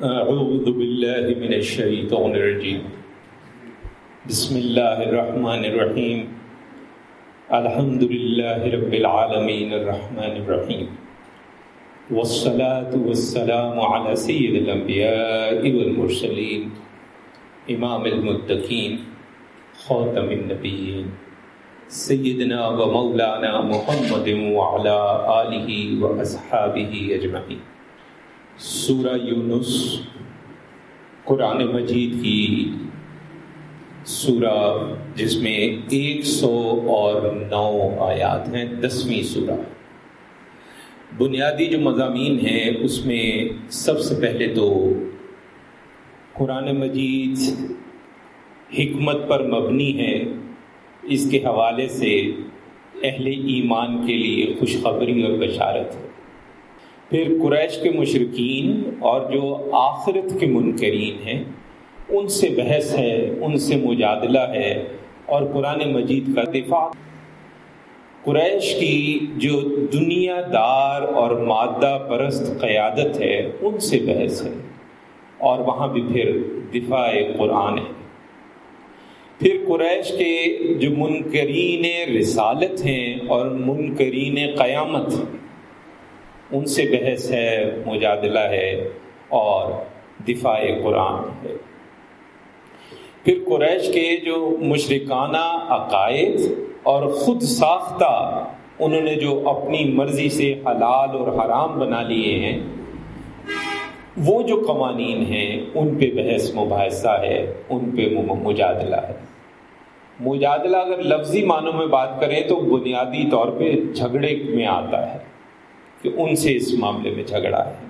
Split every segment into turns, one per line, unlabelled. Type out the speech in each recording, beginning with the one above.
أعوذ بالله من الشيطان الرجيم. بسم الله الرحمن الرحيم. الحمد لله رب العالمين الرحمن الرحيم. والصلاة والسلام على سيد الأنبياء والمرسلين، إمام المتقين، خاتم النبيين، سيدنا ومولانا محمد وعلى آله وأصحابه أجمعين. سورہ یونس، قرآن مجید کی سورہ، جس میں ایک سو اور نو آیات ہیں، دسویں سورہ۔ بنیادی جو مضامین ہیں، اس میں سب سے پہلے تو قرآن مجید حکمت پر مبنی ہے۔ اس کے حوالے سے اہل ایمان کے لیے خوشخبری اور بشارت ہے۔ پھر قریش کے مشرقین اور جو آخرت کے منکرین ہیں، ان سے بحث ہے، ان سے مجادلہ ہے اور قرآن مجید کا دفاع۔ قریش کی جو دنیا دار اور مادہ پرست قیادت ہے، ان سے بحث ہے اور وہاں بھی پھر دفاع قرآن ہے۔ پھر قریش کے جو منکرین رسالت ہیں اور منکرین قیامت ہیں ان سے بحث ہے، مجادلہ ہے اور دفاع قرآن ہے۔ پھر قریش کے جو مشرکانہ عقائد اور خود ساختہ انہوں نے جو اپنی مرضی سے حلال اور حرام بنا لیے ہیں، وہ جو قوانین ہیں، ان پہ بحث مباحثہ ہے، ان پہ مجادلہ ہے۔ مجادلہ اگر لفظی معنوں میں بات کریں تو بنیادی طور پہ جھگڑے میں آتا ہے۔ کہ ان سے اس معاملے میں جھگڑا ہے۔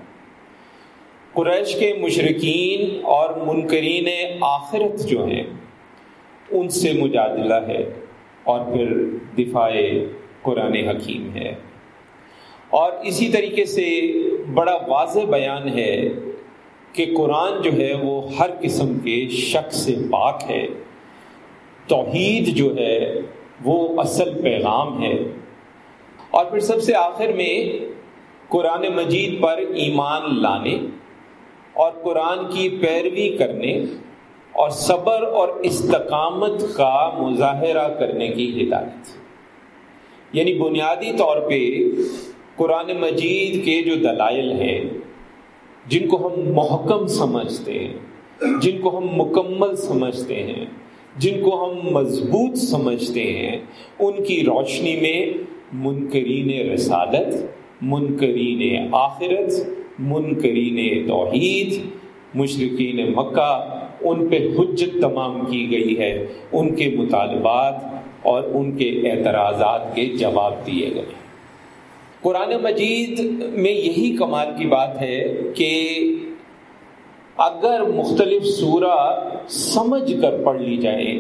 قریش کے مشرقین اور منکرین آخرت جو ہیں، ان سے مجادلہ ہے اور پھر دفاع قرآن حکیم ہے۔ اور اسی طریقے سے بڑا واضح بیان ہے کہ قرآن جو ہے وہ ہر قسم کے شک سے پاک ہے۔ توحید جو ہے وہ اصل پیغام ہے۔ اور پھر سب سے آخر میں قرآن مجید پر ایمان لانے اور قرآن کی پیروی کرنے اور صبر اور استقامت کا مظاہرہ کرنے کی ہدایت۔ یعنی بنیادی طور پہ قرآن مجید کے جو دلائل ہیں، جن کو ہم محکم سمجھتے ہیں، جن کو ہم مکمل سمجھتے ہیں، جن کو ہم مضبوط سمجھتے ہیں، ان کی روشنی میں منکرین رسالت منکرین آخرت، منکرین توحید مشرقین مکہ، ان پہ حجت تمام کی گئی ہے، ان کے مطالبات اور ان کے اعتراضات کے جواب دیے گئے قرآن مجید میں یہی کمال کی بات ہے کہ اگر مختلف سورہ سمجھ کر پڑھ لی جائے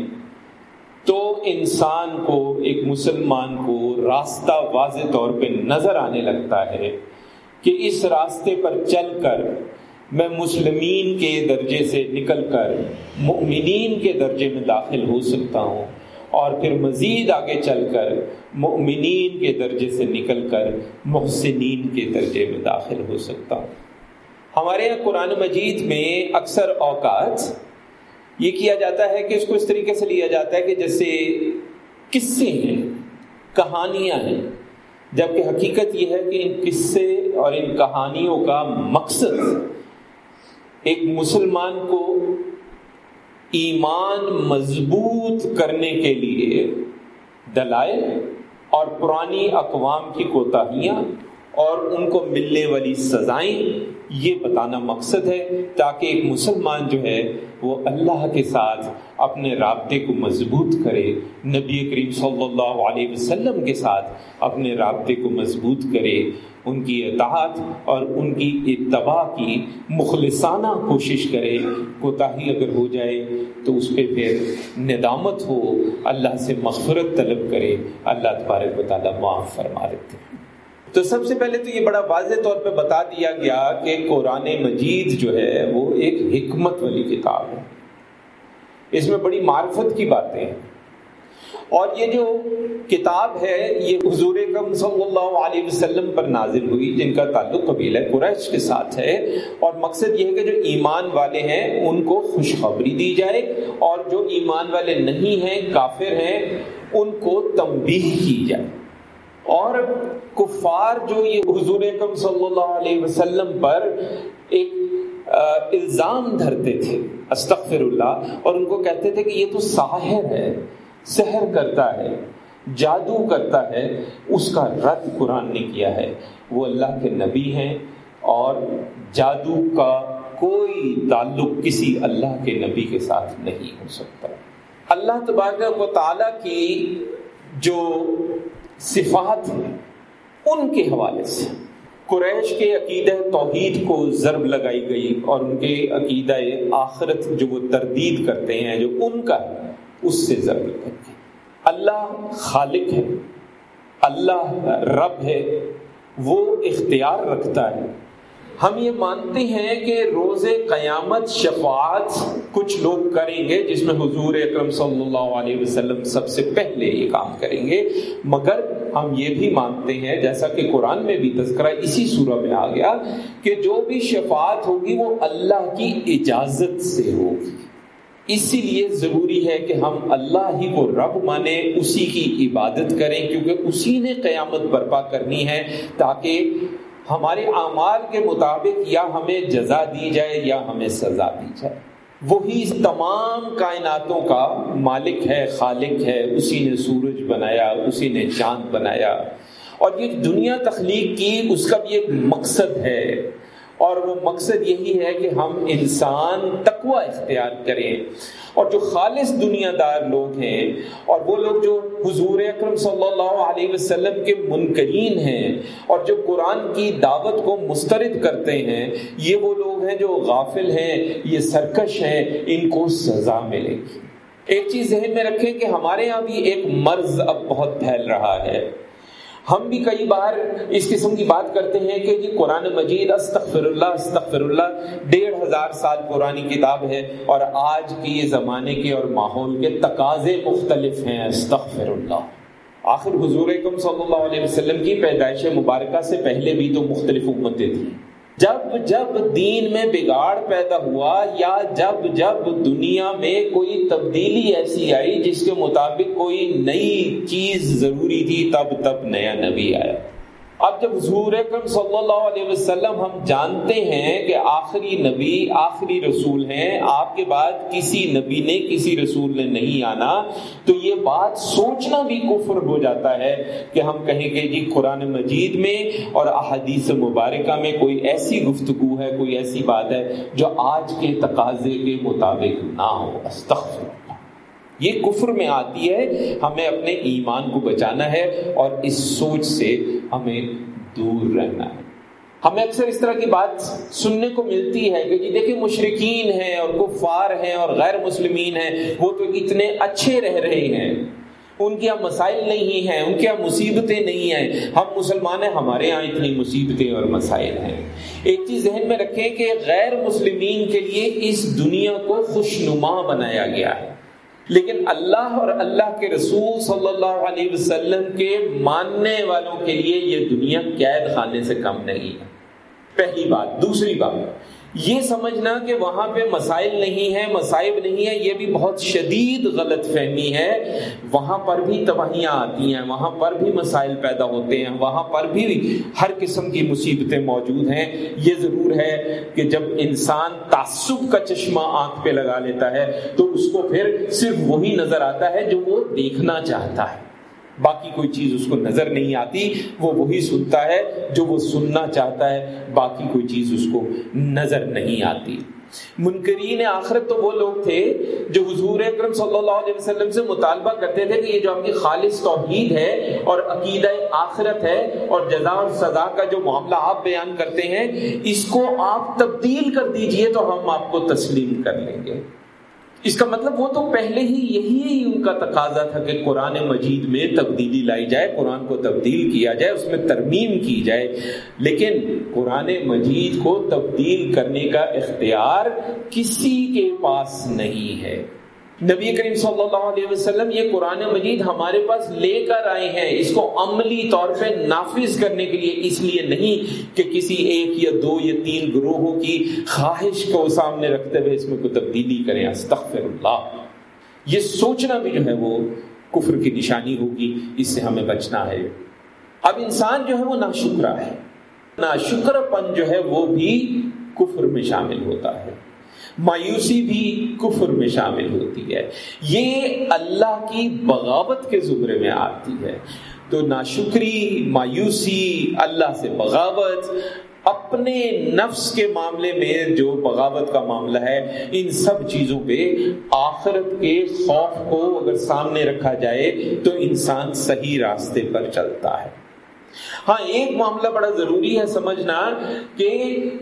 تو انسان کو، ایک مسلمان کو راستہ واضح طور پہ نظر آنے لگتا ہے کہ اس راستے پر چل کر میں مسلمین کے درجے سے نکل کر مؤمنین کے درجے میں داخل ہو سکتا ہوں اور پھر مزید آگے چل کر مؤمنین کے درجے سے نکل کر محسنین کے درجے میں داخل ہو سکتا ہوں۔ ہمارے یہاں قرآن مجید میں اکثر اوقات یہ کیا جاتا ہے کہ اس کو اس طریقے سے لیا جاتا ہے کہ جیسے قصے ہیں، کہانیاں ہیں۔ جبکہ حقیقت یہ ہے کہ ان قصے اور ان کہانیوں کا مقصد ایک مسلمان کو ایمان مضبوط کرنے کے لیے دلائل اور پرانی اقوام کی کوتاہیاں اور ان کو ملنے والی سزائیں یہ بتانا مقصد ہے تاکہ ایک مسلمان جو ہے وہ اللہ کے ساتھ اپنے رابطے کو مضبوط کرے۔ نبی کریم صلی اللہ علیہ وسلم کے ساتھ اپنے رابطے کو مضبوط کرے۔ ان کی اطاعت اور ان کی اتباع کی مخلصانہ کوشش کرے۔ کوتاہی اگر ہو جائے تو اس پہ پھر ندامت ہو۔ اللہ سے مغفرت طلب کرے۔ اللہ تبارک و تعالیٰ معاف فرما دیتے ہیں۔ تو سب سے پہلے تو یہ بڑا واضح طور پہ بتا دیا گیا کہ قرآن مجید جو ہے وہ ایک حکمت والی کتاب ہے۔ اس میں بڑی معرفت کی باتیں ہیں۔ اور یہ جو کتاب ہے، یہ حضور کم صلی اللہ علیہ وسلم پر نازل ہوئی، جن کا تعلق قبیلہ قریش کے ساتھ ہے۔ اور مقصد یہ ہے کہ جو ایمان والے ہیں، ان کو خوشخبری دی جائے۔ اور جو ایمان والے نہیں ہیں، کافر ہیں، ان کو تنبیہ کی جائے۔ اور کفار جو یہ حضور کم صلی اللہ علیہ وسلم پر ایک الزام دھرتے تھے استغفر اللہ اور ان کو کہتے تھے کہ یہ تو ساحر ہے، سحر کرتا ہے، جادو کرتا ہے، اس کا رد قرآن نے کیا ہے۔ وہ اللہ کے نبی ہیں اور جادو کا کوئی تعلق کسی اللہ کے نبی کے ساتھ نہیں ہو سکتا۔ اللہ تبارک و تعالیٰ کی جو صفات ہیں ان کے حوالے سے۔ قریش کے عقیدہ توحید کو ضرب لگائی گئی اور ان کے عقیدہ آخرت جو وہ تردید کرتے ہیں، جو ان کا ہے، اس سے ضرب لگائی گئی۔ اللہ خالق ہے، اللہ رب ہے، وہ اختیار رکھتا ہے۔ ہم یہ مانتے ہیں کہ روز قیامت شفاعت کچھ لوگ کریں گے، جس میں حضور اکرم صلی اللہ علیہ وسلم سب سے پہلے یہ کام کریں گے۔ مگر ہم یہ بھی مانتے ہیں، جیسا کہ قرآن میں بھی تذکرہ اسی سورہ میں آ گیا، کہ جو بھی شفاعت ہوگی وہ اللہ کی اجازت سے ہوگی۔ اسی لیے ضروری ہے کہ ہم اللہ ہی کو رب مانے اسی کی عبادت کریں، کیونکہ اسی نے قیامت برپا کرنی ہے تاکہ ہمارے اعمال کے مطابق یا ہمیں جزا دی جائے یا ہمیں سزا دی جائے۔ وہی تمام کائناتوں کا مالک ہے، خالق ہے، اسی نے سورج بنایا، اسی نے چاند بنایا۔ اور یہ دنیا تخلیق کی اس کا بھی ایک مقصد ہے۔ اور وہ مقصد یہی ہے کہ ہم انسان تقوی اختیار کریں۔ اور جو خالص دنیا دار لوگ ہیں، اور وہ لوگ جو حضور اکرم صلی اللہ علیہ وسلم کے منکرین ہیں، اور جو قرآن کی دعوت کو مسترد کرتے ہیں، یہ وہ لوگ ہیں جو غافل ہیں، یہ سرکش ہیں، ان کو سزا ملے گی۔ ایک چیز ذہن میں رکھیں کہ ہمارے یہاں بھی ایک مرض اب بہت پھیل رہا ہے۔ ہم بھی کئی بار اس قسم کی بات کرتے ہیں کہ جی قرآن مجید استغفر اللہ استغفر اللہ ڈیڑھ ہزار سال پرانی کتاب ہے اور آج کے زمانے کے اور ماحول کے تقاضے مختلف ہیں استغفر اللہ آخر حضور صلی اللہ علیہ وسلم کی پیدائش مبارکہ سے پہلے بھی تو مختلف امتیں تھیں۔ جب جب دین میں بگاڑ پیدا ہوا یا جب جب دنیا میں کوئی تبدیلی ایسی آئی جس کے مطابق کوئی نئی چیز ضروری تھی، تب تب نیا نبی آیا۔ اب جب حضور اکرم صلی اللہ علیہ وسلم ہم جانتے ہیں کہ آخری نبی، آخری رسول ہیں، آپ کے بعد کسی نبی نے کسی رسول نے نہیں آنا، تو یہ بات سوچنا بھی کفر ہو جاتا ہے کہ ہم کہیں گے جی قرآن مجید میں اور احادیث مبارکہ میں کوئی ایسی گفتگو ہے، کوئی ایسی بات ہے جو آج کے تقاضے کے مطابق نہ ہو۔ استغفر یہ کفر میں آتی ہے، ہمیں اپنے ایمان کو بچانا ہے اور اس سوچ سے ہمیں دور رہنا ہے۔ ہمیں اکثر اس طرح کی بات سننے کو ملتی ہے کہ جی دیکھیں مشرقین ہیں اور کفار ہیں اور غیر مسلمین ہیں، وہ تو اتنے اچھے رہ رہے ہیں۔ ان کے یہاں مسائل نہیں ہیں، ان کے یہاں مصیبتیں نہیں ہیں۔ ہم مسلمان ہیں، ہمارے یہاں اتنی مصیبتیں اور مسائل ہیں۔ ایک چیز ذہن میں رکھیں کہ غیر مسلمین کے لیے اس دنیا کو خوشنما بنایا گیا ہے۔ لیکن اللہ اور اللہ کے رسول صلی اللہ علیہ وسلم کے ماننے والوں کے لیے یہ دنیا قید خانے سے کم نہیں ہے۔ پہلی بات، دوسری بات یہ سمجھنا کہ وہاں پہ مسائل نہیں ہے مسائب نہیں ہے یہ بھی بہت شدید غلط فہمی ہے۔ وہاں پر بھی تباہیاں آتی ہیں، وہاں پر بھی مسائل پیدا ہوتے ہیں، وہاں پر بھی ہر قسم کی مصیبتیں موجود ہیں۔ یہ ضرور ہے کہ جب انسان تعصب کا چشمہ آنکھ پہ لگا لیتا ہے تو اس کو پھر صرف وہی نظر آتا ہے جو وہ دیکھنا چاہتا ہے۔ باقی کوئی چیز اس کو نظر نہیں آتی، وہ وہی سنتا ہے جو وہ سننا چاہتا ہے، باقی کوئی چیز اس کو نظر نہیں آتی۔ منکرین آخرت تو وہ لوگ تھے جو حضور اکرم صلی اللہ علیہ وسلم سے مطالبہ کرتے تھے کہ یہ جو آپ کی خالص توحید ہے اور عقیدہ آخرت ہے اور جزا اور سزا کا جو معاملہ آپ بیان کرتے ہیں، اس کو آپ تبدیل کر دیجیے تو ہم آپ کو تسلیم کر لیں گے۔ اس کا مطلب وہ تو پہلے ہی یہی ان کا تقاضا تھا کہ قرآن مجید میں تبدیلی لائی جائے، قرآن کو تبدیل کیا جائے، اس میں ترمیم کی جائے۔ لیکن قرآن مجید کو تبدیل کرنے کا اختیار کسی کے پاس نہیں ہے۔ نبی کریم صلی اللہ علیہ وسلم، یہ قرآن مجید ہمارے پاس لے کر آئے ہیں۔ اس کو عملی طور پہ نافذ کرنے کے لیے اس لیے نہیں کہ کسی ایک یا دو یا تین گروہوں کی خواہش کو سامنے رکھتے ہوئے اس میں کوئی تبدیلی کریں۔ استغفر اللہ یہ سوچنا بھی جو ہے وہ کفر کی نشانی ہوگی، اس سے ہمیں بچنا ہے۔ اب انسان جو ہے وہ ناشکرا ہے۔ نا شکر پن جو ہے وہ بھی کفر میں شامل ہوتا ہے۔ مایوسی بھی کفر میں شامل ہوتی ہے۔ یہ اللہ کی بغاوت کے زمرے میں آتی ہے۔ تو ناشکری، مایوسی، اللہ سے بغاوت، اپنے نفس کے معاملے میں جو بغاوت کا معاملہ ہے، ان سب چیزوں پہ آخرت کے خوف کو اگر سامنے رکھا جائے تو انسان صحیح راستے پر چلتا ہے۔ ہاں ایک معاملہ بڑا ضروری ہے سمجھنا کہ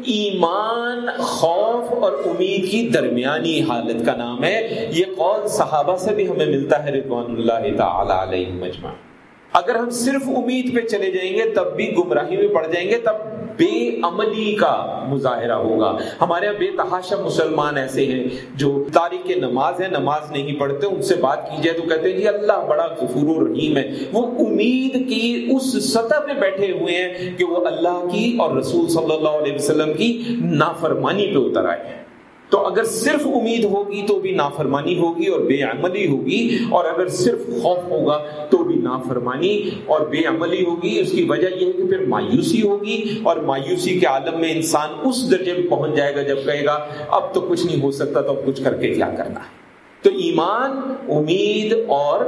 ایمان، خوف اور امید کی درمیانی حالت کا نام ہے۔ یہ قول صحابہ سے بھی ہمیں ملتا ہے، رضوان اللہ تعالی علیہ مجمع اگر ہم صرف امید پہ چلے جائیں گے، تب بھی گمراہی میں پڑ جائیں گے، تب بے عملی کا مظاہرہ ہوگا۔ ہمارے یہاں بے تحاشا مسلمان ایسے ہیں جو تاریخ نماز ہے نماز نہیں پڑھتے، ان سے بات کی جائے تو کہتے ہیں جی اللہ بڑا غفور و رحیم ہے۔ وہ امید کی اس سطح پہ بیٹھے ہوئے ہیں کہ وہ اللہ کی اور رسول صلی اللہ علیہ وسلم کی نافرمانی پہ اتر آئے ہیں۔ تو اگر صرف امید ہوگی تو بھی نافرمانی ہوگی اور بے عملی ہوگی، اور اگر صرف خوف ہوگا تو بھی نافرمانی اور بے عملی ہوگی۔ اس کی وجہ یہ ہے کہ پھر مایوسی ہوگی اور مایوسی کے عالم میں انسان اس درجے میں پہنچ جائے گا جب کہے گا، اب تو کچھ نہیں ہو سکتا، تو اب کچھ کر کے کیا کرنا ہے؟ تو ایمان، امید اور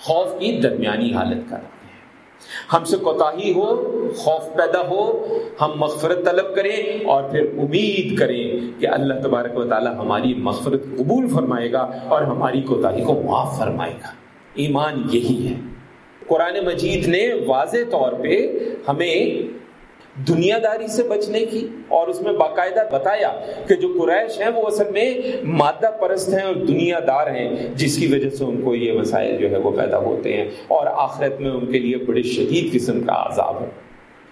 خوف کی درمیانی حالت کا۔ ہم سے کوتاہی ہو، خوف پیدا ہو، ہم مغفرت طلب کریں اور پھر امید کریں کہ اللہ تبارک و تعالی ہماری مغفرت قبول فرمائے گا اور ہماری کوتاہی کو معاف فرمائے گا۔ ایمان یہی ہے۔ قرآن مجید نے واضح طور پہ ہمیں دنیا داری سے بچنے کی اور اس میں باقاعدہ بتایا کہ جو قریش ہیں وہ اصل میں مادہ پرست ہیں اور دنیا دار ہیں، جس کی وجہ سے ان کو یہ مسائل جو ہے وہ پیدا ہوتے ہیں اور آخرت میں ان کے لیے بڑے شدید قسم کا عذاب ہے۔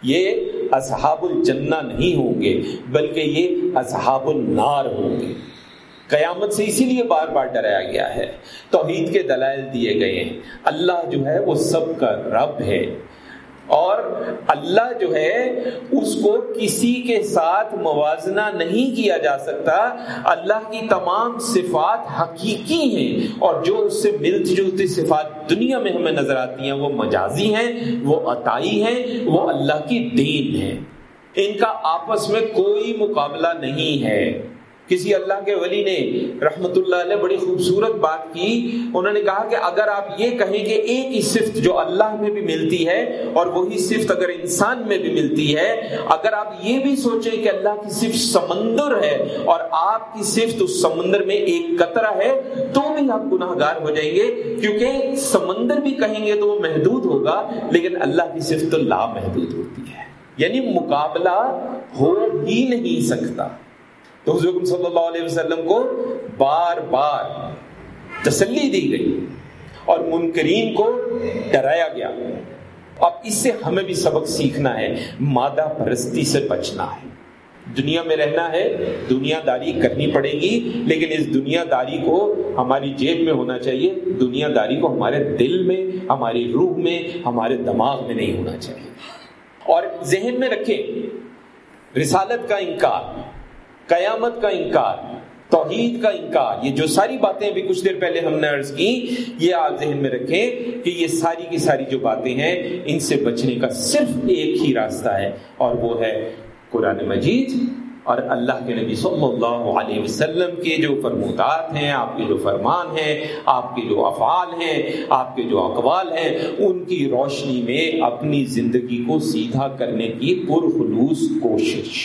یہ اصحاب الجنہ نہیں ہوں گے، بلکہ یہ اصحاب النار ہوں گے۔ قیامت سے اسی لیے بار بار ڈرایا گیا ہے۔ توحید کے دلائل دیے گئے ہیں۔ اللہ جو ہے وہ سب کا رب ہے۔ اور اللہ جو ہے اس کو کسی کے ساتھ موازنہ نہیں کیا جا سکتا۔ اللہ کی تمام صفات حقیقی ہیں اور جو اس سے ملتی جلتی صفات دنیا میں ہمیں نظر آتی ہیں، وہ مجازی ہیں، وہ عطائی ہیں، وہ اللہ کی دین ہے ان کا آپس میں کوئی مقابلہ نہیں ہے۔ کسی اللہ کے ولی نے رحمت اللہ علیہ بڑی خوبصورت بات کی، انہوں نے کہا کہ اگر آپ یہ کہیں کہ ایک ہی صفت جو اللہ میں بھی ملتی ہے اور وہی صفت اگر انسان میں بھی ملتی ہے، اگر آپ یہ بھی سوچیں کہ اللہ کی صفت سمندر ہے اور آپ کی صفت اس سمندر میں ایک قطرہ ہے، تو بھی آپ گناہ گار ہو جائیں گے۔ کیونکہ سمندر بھی کہیں گے تو وہ محدود ہوگا، لیکن اللہ کی صفت تو لا محدود ہوتی ہے۔ یعنی مقابلہ ہو ہی نہیں سکتا۔ تو حضور صلی اللہ علیہ وسلم کو بار بار تسلی دی گئی اور منکرین کو ڈرایا گیا۔ اب اس سے ہمیں بھی سبق سیکھنا ہے، مادہ پرستی سے بچنا ہے۔ دنیا میں رہنا ہے، دنیا داری کرنی پڑے گی، لیکن اس دنیا داری کو ہماری جیب میں ہونا چاہیے۔ دنیا داری کو ہمارے دل میں، ہماری روح میں، ہمارے دماغ میں نہیں ہونا چاہیے۔ اور ذہن میں رکھیں، رسالت کا انکار۔ قیامت کا انکار، توحید کا انکار، یہ جو ساری باتیں ابھی کچھ دیر پہلے ہم نے عرض کی، یہ آپ ذہن میں رکھیں کہ یہ ساری کی ساری جو باتیں ہیں، ان سے بچنے کا صرف ایک ہی راستہ ہے، اور وہ ہے قرآن مجید اور اللہ کے نبی صلی اللہ علیہ وسلم کے جو فرمودات ہیں، آپ کے جو فرمان ہیں، آپ کے جو افعال ہیں، آپ کے جو اقوال ہیں، ان کی روشنی میں اپنی زندگی کو سیدھا کرنے کی پرخلوص کوشش۔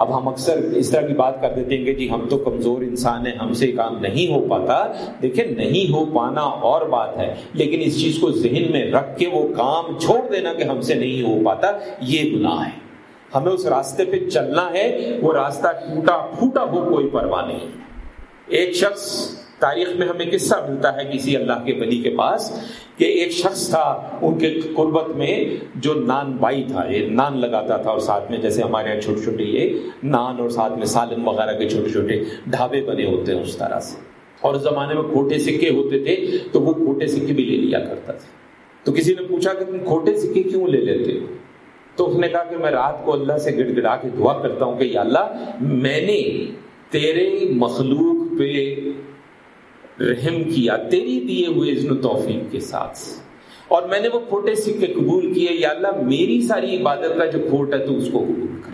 اب ہم اکثر اس طرح کی بات کر دیتے ہیں کہ جی ہم تو کمزور انسان ہیں، ہم سے کام نہیں ہو پاتا۔ دیکھیں، نہیں ہو پانا اور بات ہے، لیکن اس چیز کو ذہن میں رکھ کے وہ کام چھوڑ دینا کہ ہم سے نہیں ہو پاتا، یہ گناہ ہے۔ ہمیں اس راستے پہ چلنا ہے، وہ راستہ ٹوٹا پھوٹا ہو، کوئی پرواہ نہیں۔ ایک شخص تاریخ میں ہمیں قصہ ملتا ہے کسی اللہ کے بلی کے پاس کہ ایک شخص تھا، ان کے قربت میں جو نان بائی تھا، یہ نان لگاتا تھا اور ساتھ میں جیسے ہمارے یہاں چھوٹے چھوٹے یہ نان اور ساتھ میں سالن وغیرہ کے چھوٹے چھوٹے ڈھابے بنے ہوتے ہیں اس طرح سے۔ اور اس زمانے میں کھوٹے سکے ہوتے تھے تو وہ کھوٹے سکے بھی لے لیا کرتا تھا۔ تو کسی نے پوچھا کہ تم کھوٹے سکے کیوں لے لیتے ہو؟ تو اس نے کہا کہ میں رات کو اللہ سے گڑ گڑا کے دعا کرتا ہوں کہ یا اللہ میں نے تیرے مخلوق پہ رحم کیا، تیری دیے ہوئے اذن و توفیق کے ساتھ۔ اور میں نے وہ کھوٹے سکے قبول کیے، یا اللہ میری ساری عبادت کا جو کھوٹ ہے تو اس کو قبول کر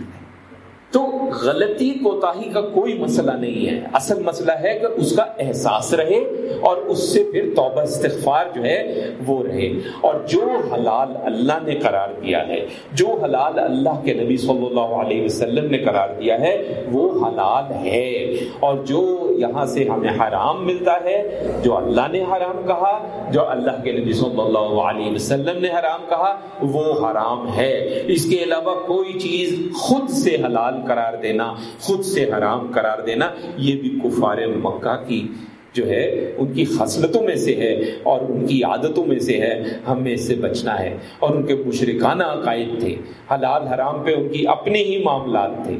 تو غلطی، کوتاہی کا کوئی مسئلہ نہیں ہے۔ اصل مسئلہ ہے کہ اس کا احساس رہے اور اس سے پھر توبہ، استغفار جو ہے وہ رہے۔ اور جو حلال اللہ نے قرار دیا ہے، جو حلال اللہ کے نبی صلی اللہ علیہ وسلم نے قرار دیا ہے، وہ حلال ہے۔ اور جو یہاں سے ہمیں حرام ملتا ہے، جو اللہ نے حرام کہا، جو اللہ کے نبی صلی اللہ علیہ وسلم نے حرام کہا، وہ حرام ہے۔ اس کے علاوہ کوئی چیز خود سے حلال قرار دینا، خود سے حرام قرار دینا، یہ بھی کفار مکہ کی جو ہے، ان کی خصلتوں میں سے ہے اور ان کی عادتوں میں سے ہے۔ ہمیں اس سے بچنا ہے۔ اور ان کے مشرکانہ عقائد تھے۔ حلال حرام پہ ان کی اپنے ہی معاملات تھے۔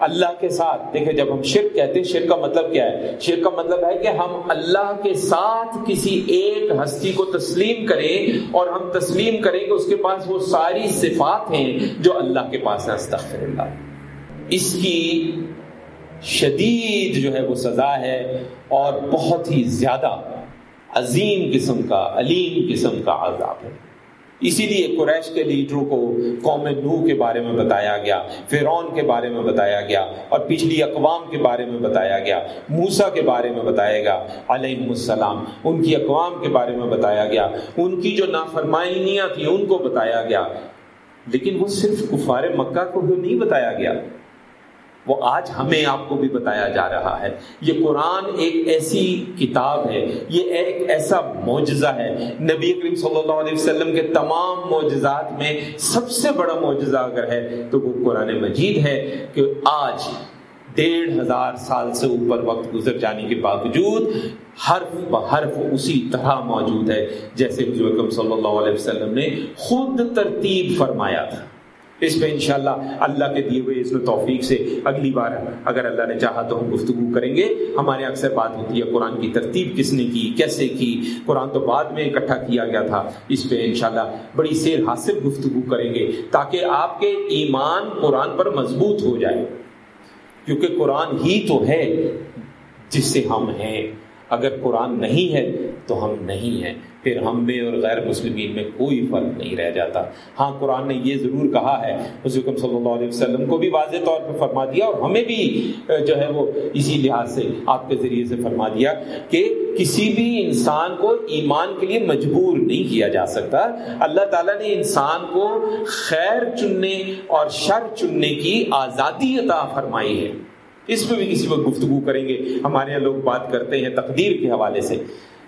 اللہ کے ساتھ۔ دیکھیں، جب ہم شرک کہتے ہیں، شرک کا مطلب کیا ہے؟ شرک کا مطلب ہے کہ ہم اللہ کے ساتھ کسی ایک ہستی کو تسلیم کریں اور ہم تسلیم کریں کہ اس کے پاس وہ ساری صفات ہیں جو اللہ کے پاس ہے استغفر اللہ اس کی شدید جو ہے وہ سزا ہے اور بہت ہی زیادہ عظیم قسم کا، علیم قسم کا عذاب ہے۔ اسی لیے قریش کے لیڈروں کو قوم نو کے بارے میں بتایا گیا، فرعون کے بارے میں بتایا گیا، اور پچھلی اقوام کے بارے میں بتایا گیا موسا کے بارے میں بتایا گیا علیہ السلام، ان کی اقوام کے بارے میں بتایا گیا، ان کی جو نافرمائنیاں تھیں ان کو بتایا گیا، لیکن وہ صرف کفار مکہ کو نہیں بتایا گیا۔ وہ آج ہمیں آپ کو بھی بتایا جا رہا ہے۔ یہ قرآن ایک ایسی کتاب ہے، یہ ایک ایسا معجزہ ہے۔ نبی کریم صلی اللہ علیہ وسلم کے تمام معجزات میں سب سے بڑا معجزہ اگر ہے تو وہ قرآن مجید ہے کہ آج ڈیڑھ ہزار سال سے اوپر وقت گزر جانے کے باوجود حرف بحرف اسی طرح موجود ہے۔ جیسے حضور صلی اللہ علیہ وسلم نے خود ترتیب فرمایا تھا۔ اس پہ انشاءاللہ اللہ کے دیے ہوئے اس میں توفیق سے اگلی بار اگر اللہ نے چاہا تو ہم گفتگو کریں گے۔ ہمارے اکثر بات ہوتی ہے قرآن کی ترتیب کس نے کی، کیسے کی؟ قرآن تو بعد میں اکٹھا کیا گیا تھا۔ اس پہ انشاءاللہ بڑی سیر حاصل گفتگو کریں گے تاکہ آپ کے ایمان قرآن پر مضبوط ہو جائے۔ کیونکہ قرآن ہی تو ہے جس سے ہم ہیں۔ اگر قرآن نہیں ہے تو ہم نہیں ہیں۔ پھر ہم میں اور غیر مسلمین میں کوئی فرق نہیں رہ جاتا۔ ہاں قرآن نے یہ ضرور کہا ہے حضرت صلی اللہ علیہ وسلم کو بھی واضح طور پہ فرما دیا اور ہمیں بھی جو ہے وہ اسی لحاظ سے آپ کے ذریعے سے فرما دیا کہ کسی بھی انسان کو ایمان کے لیے مجبور نہیں کیا جا سکتا۔ اللہ تعالیٰ نے انسان کو خیر چننے اور شر چننے کی آزادی عطا فرمائی ہے۔ اس پہ بھی کسی وقت گفتگو کریں گے۔ ہمارے یہاں لوگ بات کرتے ہیں تقدیر کے حوالے سے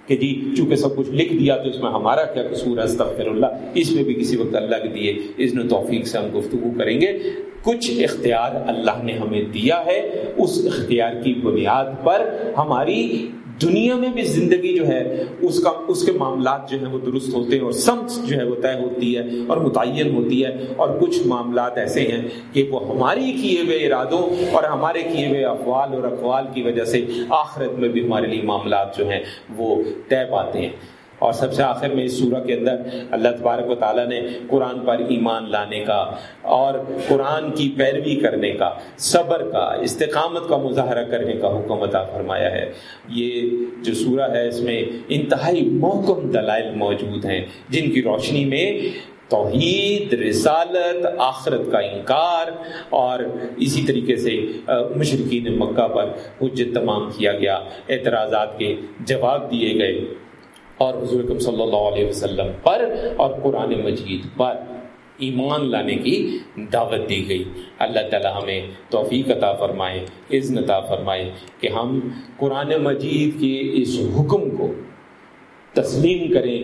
کہ جی چونکہ سب کچھ لکھ دیا تو اس میں ہمارا کیا قصور ہے؟ استغفر اللہ اس میں بھی کسی وقت اللہ کے دیے اذن توفیق سے ہم گفتگو کریں گے۔ کچھ اختیار اللہ نے ہمیں دیا ہے، اس اختیار کی بنیاد پر ہماری دنیا میں بھی زندگی جو ہے، اس کا، اس کے معاملات جو ہیں وہ درست ہوتے ہیں اور سمت جو ہے وہ طے ہوتی ہے اور متعین ہوتی ہے اور کچھ معاملات ایسے ہیں کہ وہ ہمارے کیے ہوئے ارادوں اور ہمارے کیے ہوئے افوال اور اقوال کی وجہ سے آخرت میں بھی ہمارے لیے معاملات جو ہیں وہ طے پاتے ہیں۔ اور سب سے آخر میں اس سورہ کے اندر اللہ تبارک و تعالیٰ نے قرآن پر ایمان لانے کا اور قرآن کی پیروی کرنے کا، صبر کا، استقامت کا مظاہرہ کرنے کا حکم عطا فرمایا ہے۔ یہ جو سورہ ہے، اس میں انتہائی محکم دلائل موجود ہیں، جن کی روشنی میں توحید، رسالت، آخرت کا انکار اور اسی طریقے سے مشرقین مکہ پر حجت تمام کیا گیا۔ اعتراضات کے جواب دیے گئے۔ اور حضور صلی اللہ علیہ وسلم پر اور قرآن مجید پر ایمان لانے کی دعوت دی گئی۔ اللہ تعالیٰ ہمیں توفیق عطا فرمائے عزن عطا فرمائے کہ ہم قرآن مجید کے اس حکم کو تسلیم کریں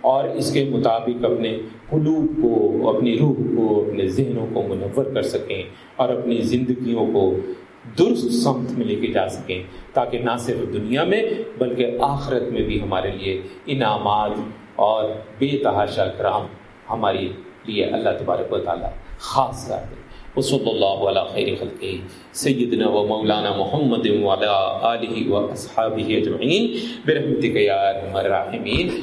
اور اس کے مطابق اپنے قلوب کو، اپنی روح کو، اپنے ذہنوں کو منور کر سکیں اور اپنی زندگیوں کو درست سمت میں لے کے جا سکیں، تاکہ نہ صرف دنیا میں، بلکہ آخرت میں بھی ہمارے لیے انعامات اور بے تحاشا کرام ہمارے لیے اللہ تبارک و تعالیٰ خاص کر دیں وصلی اللہ علیہ خیر خلق سیدنا و مولانا محمد والا علیہ و اصحابہ اجمعین۔ برحمتک یا ارحم